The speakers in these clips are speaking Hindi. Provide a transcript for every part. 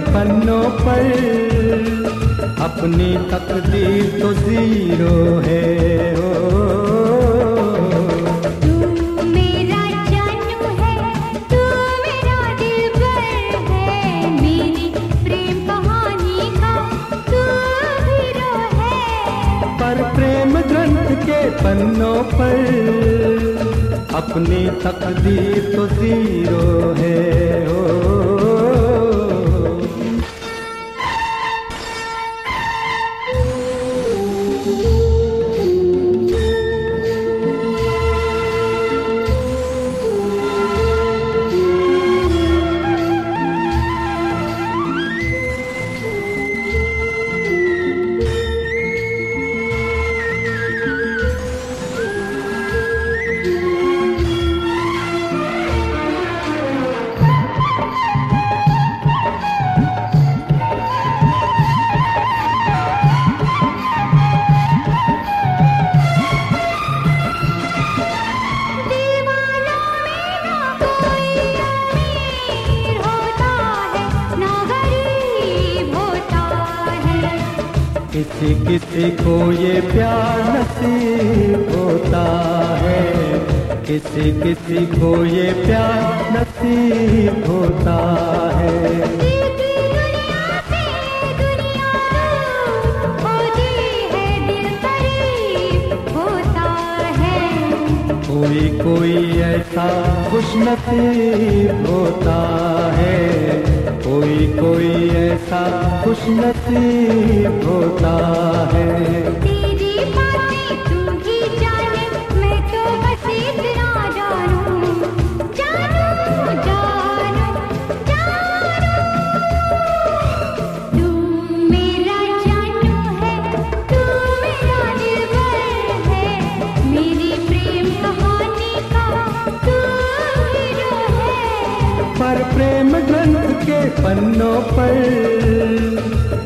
पन्नों पर। अपनी तकदीर तो ज़ीरो है ओ। मेरा जानू है तू मेरा है। प्रेम कहानी का तू हीरो है। पर प्रेम ग्रंथ के पन्नों पर। अपनी तकदीर तो ज़ीरो है। किसी किसी को ये प्यार नसीब होता है। किसी किसी को ये प्यार नसीब होता है। कोई कोई ऐसा खुश नसीब होता है कोई कोई ऐसा खुश नसीब होता है। तेरी बातें तू ही जाने मैं तो बस इतना जानूं। जानूं जानूं जानूं। तू मेरा जानू है तू मेरा दिलबर है। मेरी प्रेम कहानी का तू हीरो है। पर प्रेम ग्रंथ के पन्नों पर।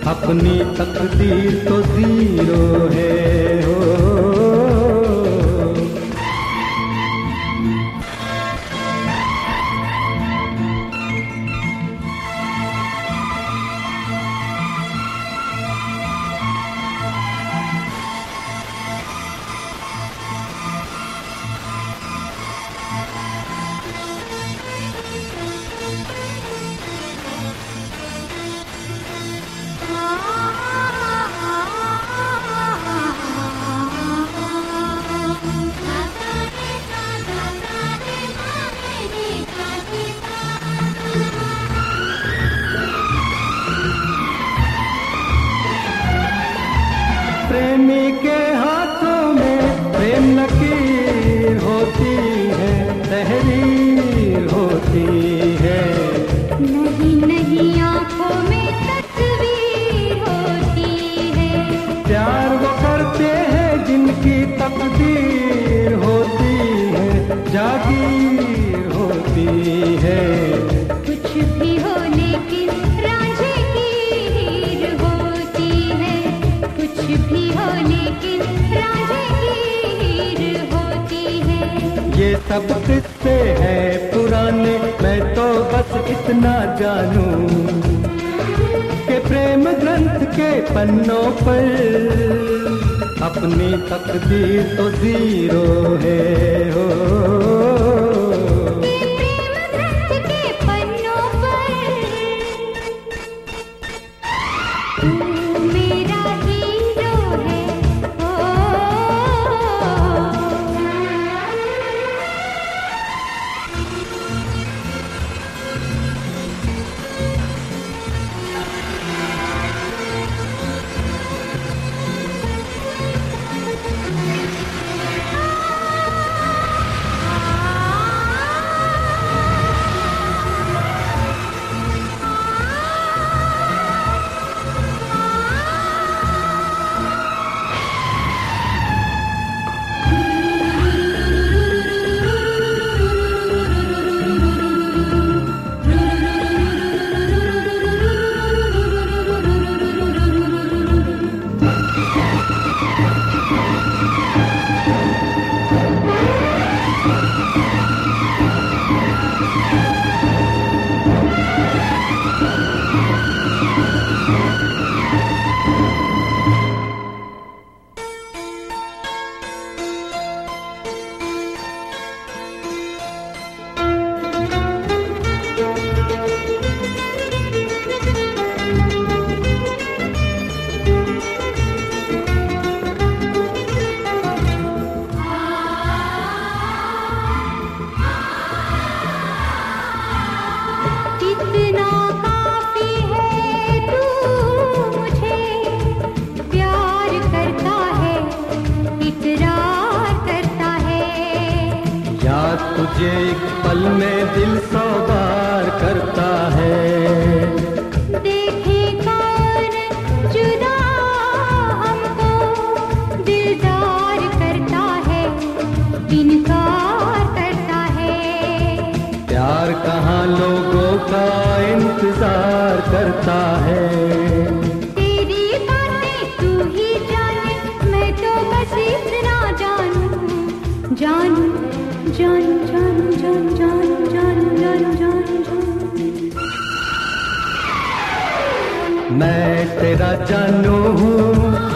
अपनी तकदीर तो ज़ीरो है हो। You. पुराने मैं तो बस इतना जानू के प्रेम ग्रंथ के पन्नों पर। अपनी तकदीर तो ज़ीरो है, हो। क्या तुझे एक पल में दिल सौ बार करता है? मैं तेरा जानू हूँ।